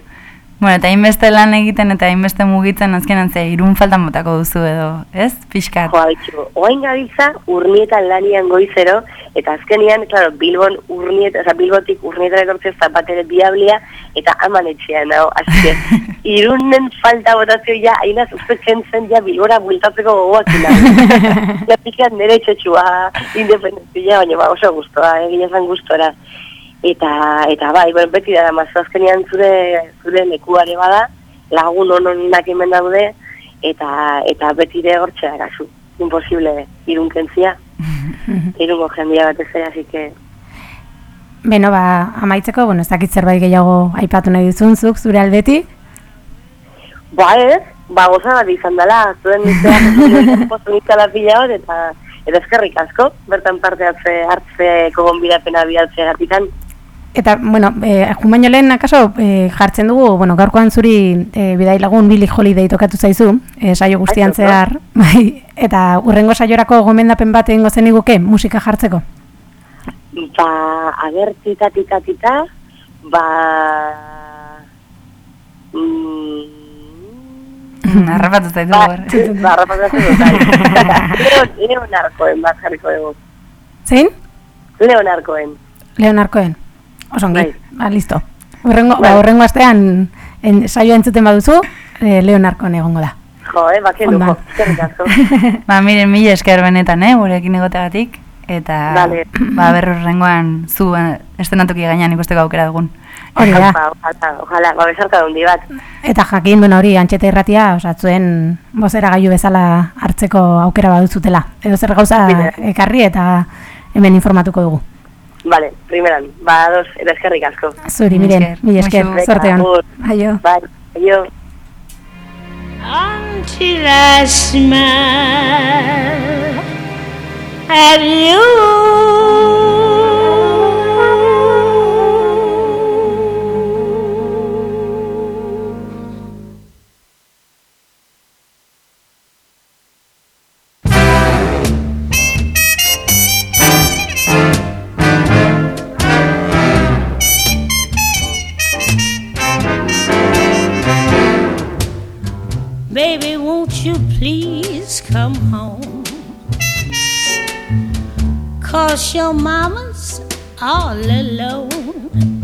Bueno, eta hainbeste lan egiten eta hainbeste mugitzen azkenan ze irun faltan botako duzu edo, ez? Pixkat. Joa, bitxu, oain gabiltza urnietan lanian goizero, eta azkenian, claro, Bilbon urniet, oza, Bilbotik urnietara etortzea zapatere biablia, eta aman etxean, hau, [LAUGHS] azke, irunen falta botazio ja, hainaz uste kentzen ja Bilbora bueltatzeko gogoak ina. [LAUGHS] ja pikat nire etxetxua independentzia, baina ba, oso guztua, egin esan gustora. Eta, eta bai, bueno, beti dara mazu azkenean zure, zure lekuare bada, lagun ononak hemen daude, eta, eta beti ere hortxea erazu. Imposible irunkentzia. [LAUGHS] Irungo jendia batez ere, así que... Beno, ba, amaitzeko, bueno, ez dakit zerbait gehiago aipatu nahi duzunzuk, zure aldetik. Ba ez, ba goza bat izan dela, zuen izala pila hor, eta, eta eskerrik asko, bertan parte hartze, hartzeko gonbidapena bidaltzea gatikan. Eta, bueno, eh, jun baino lehen, akaso, eh, jartzen dugu, bueno, gaurkoan zuri eh, bidai lagun Billy Holiday tokatu zaizu, eh, saio guztian Ai, zehar, [LAUGHS] bai, eta urrengo saiorako gomendapen bat egingo zen iguke, musika jartzeko. Ba, ager, tita, tita, ba... Mm, [LAUGHS] Harrapatu zaitu ba, hor. [LAUGHS] ba, rapatatzen dut, bai. Leon, Leonarkoen bat jarriko dugu. Zein? Leonarkoen. Leonarkoen. Osongi, Bai. ba, listo. Urrengo, Bai. ba, urrengo astean en, saioa entzuten baduzu, eh, Leonarkoen egongo da. Jo, eh, Ondan. dugu, eskerrik asko. [LAUGHS] Ba, miren, mila esker benetan, eh, gurekin egoteagatik. Eta, Vale. [CLEARS THROAT] ba, berrurrengoan zu eh, estenatuki gainean ikusteko aukera dugun. Hori da. Ba, ojalá, ojalá, ba, besarka dundi bat. Eta jakin, bueno, hori, antxeta irratia, osatzuen bozera gaiu bezala hartzeko aukera baduzutela. Edo zer gauza ekarri eta hemen informatuko dugu. Vale, primeran, ba, dos, eta eskerrik asko. Zuri, miren, mila esker, sortean. Aio. Bai, aio. until I smile at you. Please come home? Cause your mama's all alone.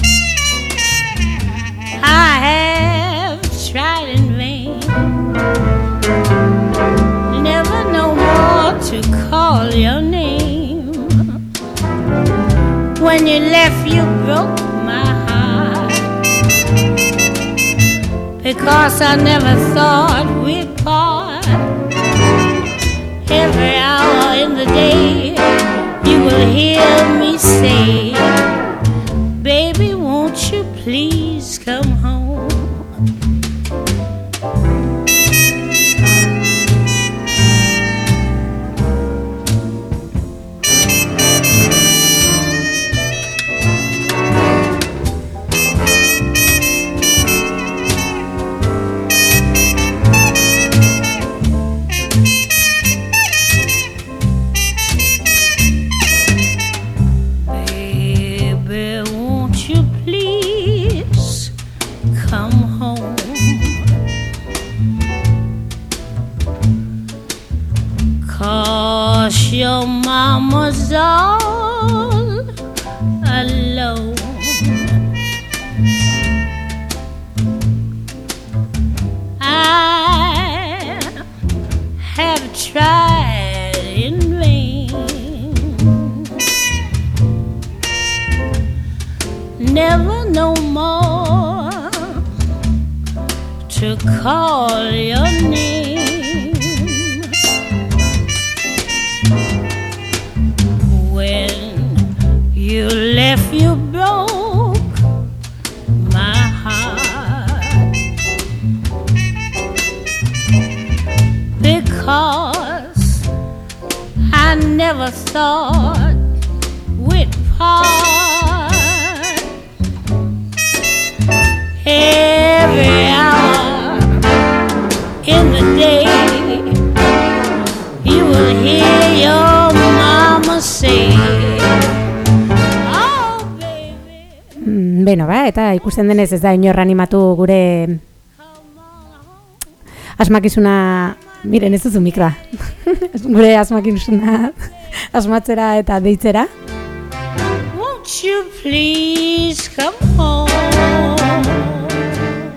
I have tried in vain. Never no more to call your name. When you left, you broke my heart because I never thought say, never thought we'd part. Every hour in the day, you will hear your mama say, Oh. Mm, Beno, ba, eta ikusten denez ez da inor animatu gure asmakizuna, miren ez duzu mikra, [LAUGHS] gure asmakizuna asmatzera eta deitzera. Won't you please come home?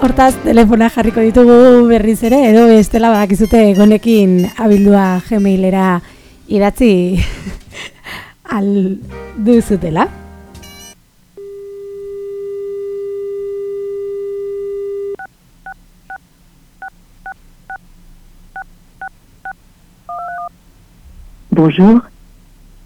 Hortaz, telefona jarriko ditugu berriz ere, edo estela badakizute gonekin abildua gmailera idatzi [LAUGHS] al duzutela. Bonjour.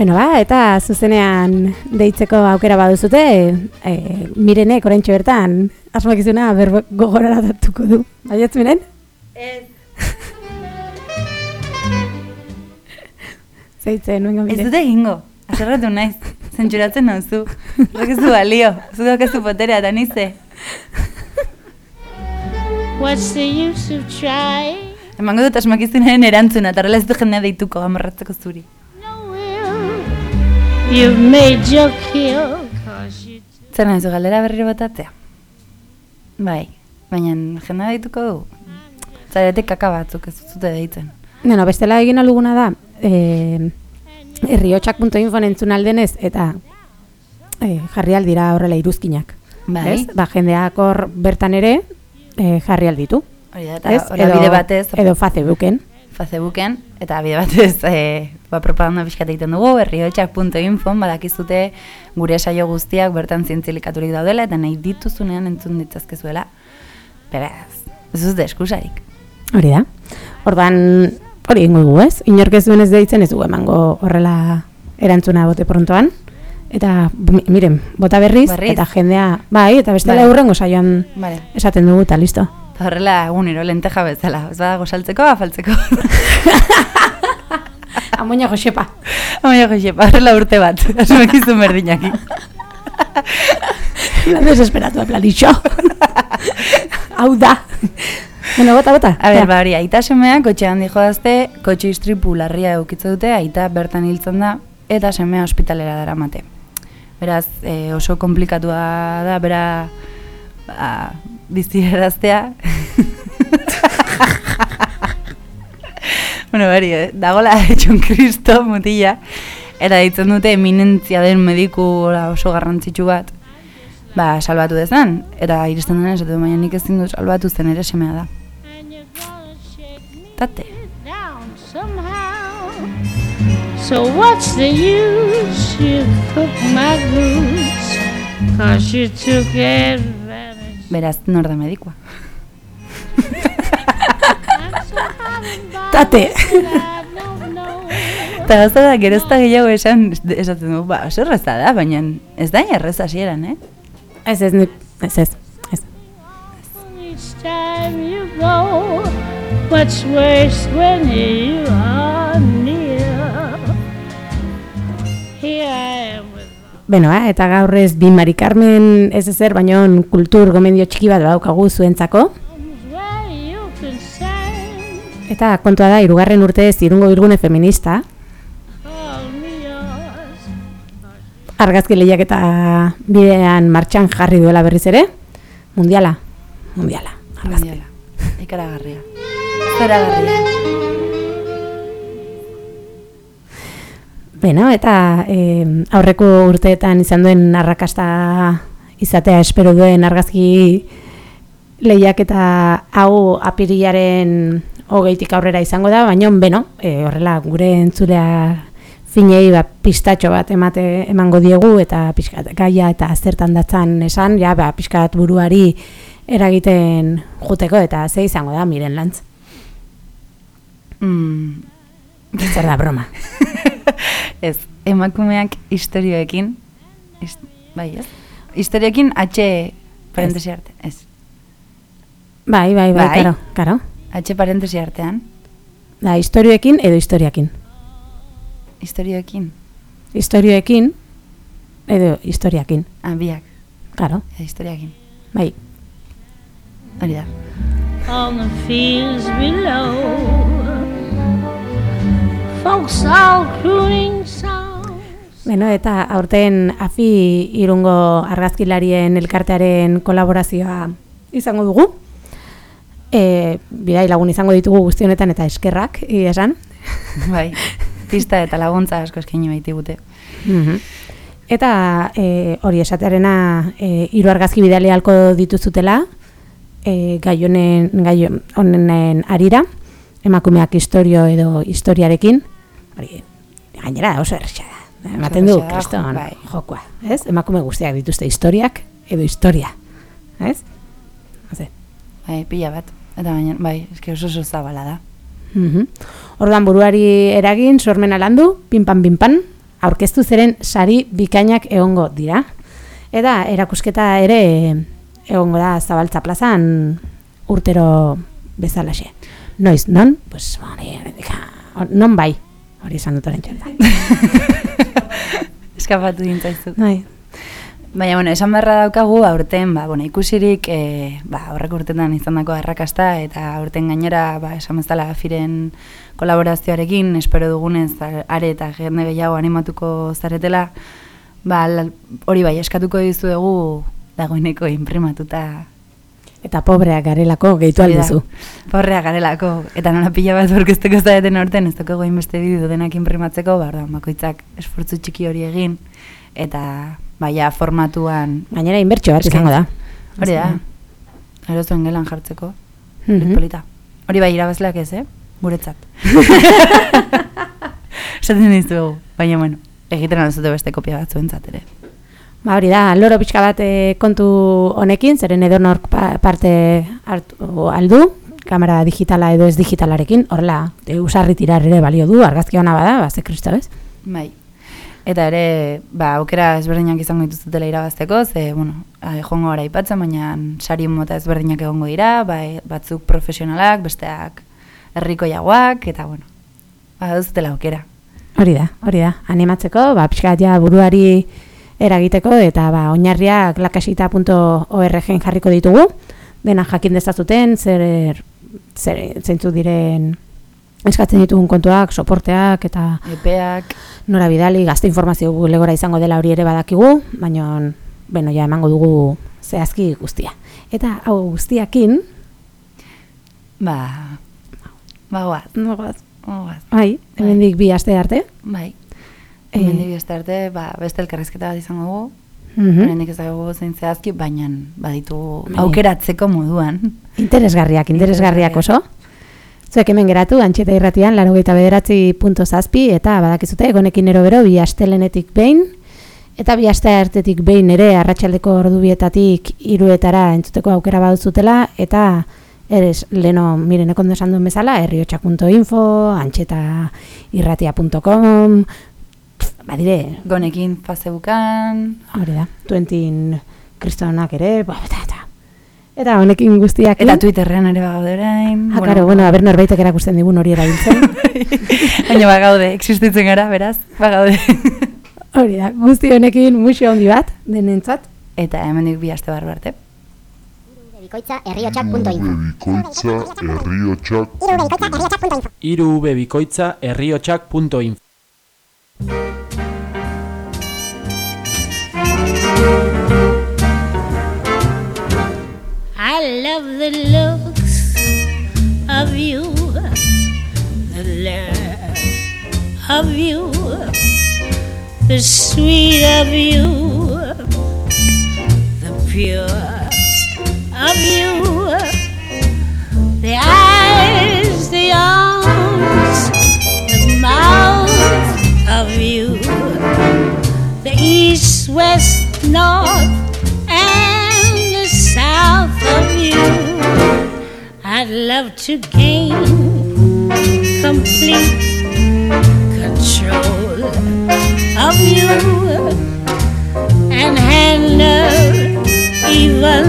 Beno ba, eta zuzenean deitzeko aukera baduzute, e, mirenek oraintxo bertan asmakizuna berbo gogorara datuko du. Baiatz miren? Ez. [LAUGHS] Zeitze, nuen Ez miren. dute egingo. Aserratu naiz. Zentsuratzen nauzu. Horrek ez du balio. Zu daukazu poterea eta nize. What's the use of trying? Emango dut asmakizunaren erantzuna, eta horrela ez du jendea deituko amorratzeko zuri. You've made your kill. You Zer nahizu galdera berriro botatzea? Bai, baina jendea deituko du. Zaretek kaka batzuk ez zute deitzen. Bueno, bestela egin aluguna da, eh, herriotxak.info entzun aldenez, eta eh, jarri aldira horrela iruzkinak. Bai. Ez? Ba, jendeak hor bertan ere eh, jarri alditu. Hori da, eta Ez? bide batez, Edo Facebooken. Facebooken, eta bide batez e, ba, propaganda pixkat egiten dugu, herriotxak.info, badakizute gure saio guztiak bertan zientzilikaturik daudela, eta nahi dituzunean entzun ditzazkezuela. Beraz, ez dute eskusarik. Hori da. Ordan hori egingo dugu, ez? Inork ez duen ez deitzen ez dugu emango horrela erantzuna bote prontoan. Eta, mi- miren, bota berriz, Berriz. eta jendea, bai, eta bestela Bai. hurrengo saioan Vale. esaten dugu, eta listo. Horrela egunero lenteja bezala, ez badago saltzeko, afaltzeko. [LAUGHS] Amoina Josepa. [LAUGHS] Baina josepa, horrela urte bat, [LAUGHS] asmakizun berdinaki. La desesperatu, plan, ixo. [LAUGHS] Hau da. Bueno, bota, bota. A ber, Ja. ba hori, aita semea, kotxean dijoazte, kotxe istripu larria eukitze dute, aita bertan hiltzen da, eta semea ospitalera daramate. Beraz, e, oso komplikatua da, bera, ba, bizireraztea. Bueno, bari, eh, dagola etxon [LAUGHS] kristo mutila, eta ditzen dute eminentzia den mediku oso garrantzitsu bat, ba, salbatu dezan, eta iristen dena esatu baina nik ezin du salbatu zen ere semea da. Tate. So what's the use? You cook my goose, cause you took advantage. Beraz, nor da medikua. Tate. [LAUGHS] Eta gauza da, gerozta gehiago esan, esaten du, ba, oso erreza da, baina ez da erreza hasieran, eh? Ez ez, ez ez. ez. What's worse when you are near? Here I am Beno, eh, eta gaur ez bi Mari Carmen ez ezer, baino kultur gomendio txiki bat daukagu zuentzako. Eta kontua da, irugarren urtez irungo bilgune feminista, argazki lehiak eta bidean martxan jarri duela berriz ere. Mundiala, mundiala, argazki. Mundiala. Ikaragarria. Zoragarria. Beno, eta e, aurreko urteetan izan duen arrakasta izatea espero duen argazki lehiak eta hau apirilaren hogeitik aurrera izango da, baina beno, e, horrela gure entzulea finei ba, pistatxo bat emate emango diegu eta pixkat gaia eta zertan datzan esan, ja, ba, pixkat buruari eragiten juteko eta ze izango da miren lantz. Mm, Zer da broma. [LAUGHS] ez, emakumeak istorioekin, is, bai ez? Istorioekin H parentesi arte, ez. Bai, bai, bai, Bai. karo, karo. H parentesi artean, Da, historioekin edo historiakin. istorioekin, Historioekin edo historiakin. ah, biak, Karo, edo historiakin. bai. Hori da. on the fields below. Folks all crooning songs. Beno, eta aurten afi irungo argazkilarien elkartearen kolaborazioa izango dugu. E, bidai lagun izango ditugu guzti honetan eta eskerrak, esan. bai, pista eta laguntza asko eskaini baitigute. Mhm. Eta e, hori esatearena e, hiru argazki bidali halko dituzutela e, gai honen gai honen arira emakumeak historio edo historiarekin hori gainera oso erresa da ematen du kriston bai. jokoa ez emakume guztiak dituzte historiak edo historia ez Haze. Bai, pila bat. Eta baina, bai, eske oso oso zabala da. Mhm. Orduan buruari eragin, sormena landu, pinpan pinpan, aurkeztu zeren sari bikainak egongo dira. Eta erakusketa ere egongo da Zabaltza plazan urtero bezalaxe. Noiz, non? Pues, hori, non bai, hori esan dut orain txerta. [LAUGHS] Eskapatu dintzaizu. Bai. Baina, bueno, esan beharra daukagu, aurten, ba, bueno, ikusirik, e, ba, horrek urtetan izandako arrakasta, eta aurten gainera, ba, esan bezala, firen kolaborazioarekin, espero dugunez, are eta jende gehiago animatuko zaretela, ba, hori bai, eskatuko dizuegu, dagoeneko imprimatuta Eta pobreak garelako gehitu alduzu. Porrea garelako, eta nola pila bat orkesteko zareten aurten, ez dago inbeste bidu denak imprimatzeko, ba, orduan, bakoitzak esfortzu txiki hori egin, eta, baina, formatuan, Gainera inbertsio bat izango da. hori da, ero zuen gelan jartzeko, Mhm. polita. Hori bai, irabazleak ez, eh? Guretzat. [LAUGHS] Esaten dizuegu, baina, bueno, egiten alzute beste kopia bat zuentzat ere. Ba hori da, loro pixka bat eh, kontu honekin, zeren edonork pa, parte hartu aldu, kamera digitala edo ez digitalarekin, horrela, e, usarri tirar ere balio du, argazki hona bada, ba, ze kristo ez? Bai. Eta ere, ba, aukera ezberdinak izango dituzutela irabazteko, ze, bueno, joango gara ipatzen, baina sari mota ezberdinak egongo dira, bai, batzuk profesionalak, besteak herrikoiagoak, eta, bueno, ba, duzutela aukera. Hori da, hori da, animatzeko, ba, pixka ja buruari eragiteko, eta ba, oinarriak lakasita.org jarriko ditugu, dena jakin dezazuten, zer, zer, zeintzu diren eskatzen ditugun kontuak, soporteak, eta Epeak, nora bidali, gazte informazio bulegora izango dela hori ere badakigu, baina, bueno, ja emango dugu zehazki guztia. Eta hau guztiakin, ba, ba, goaz, nogoaz, goaz, bai, hemendik bi aste arte, bai. Eh. Hemendik beste arte, ba, beste elkarrizketa bat izango dugu, mhm, Hemendik ez dago zein zehazki, baina baditu aukeratzeko moduan. interesgarriak, interesgarriak oso. Zuek hemen geratu, antxeta irratian, laro gehieta bederatzi punto zazpi, eta badakizute, egonekin ero bero, bi astelenetik behin, eta bi aste artetik behin ere, arratsaldeko ordubietatik iruetara entzuteko aukera baduzutela, eta eres, leno, miren, ekondo esan duen bezala, herriotxak.info, antxeta irratia.com, badire, Gonekin Facebookan, hori da, tuentin kristonak ere, ba, eta, eta, eta honekin guztiak. eta Twitterrean ere bagaude orain. Ah, bueno, bueno, aber norbaitek erakusten digun hori erabiltzen. [LAUGHS] Baina bagaude, existitzen gara, beraz, bagaude. Hori da, guzti honekin musio handi bat, denentzat. Eta hemendik bi aste barru arte. Bikoitza herriotxak.info Bikoitza herriotxak Iru bikoitza herriotxak.info I love the looks of you, the love of you, the sweet of you, the pure of you, the eyes, the arms, the mouth of you, the east, west, north, I'd love to gain complete control of you and handle even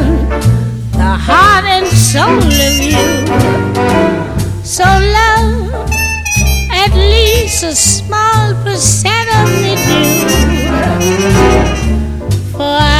the heart and soul of you. So, love at least a small percent of me, do. For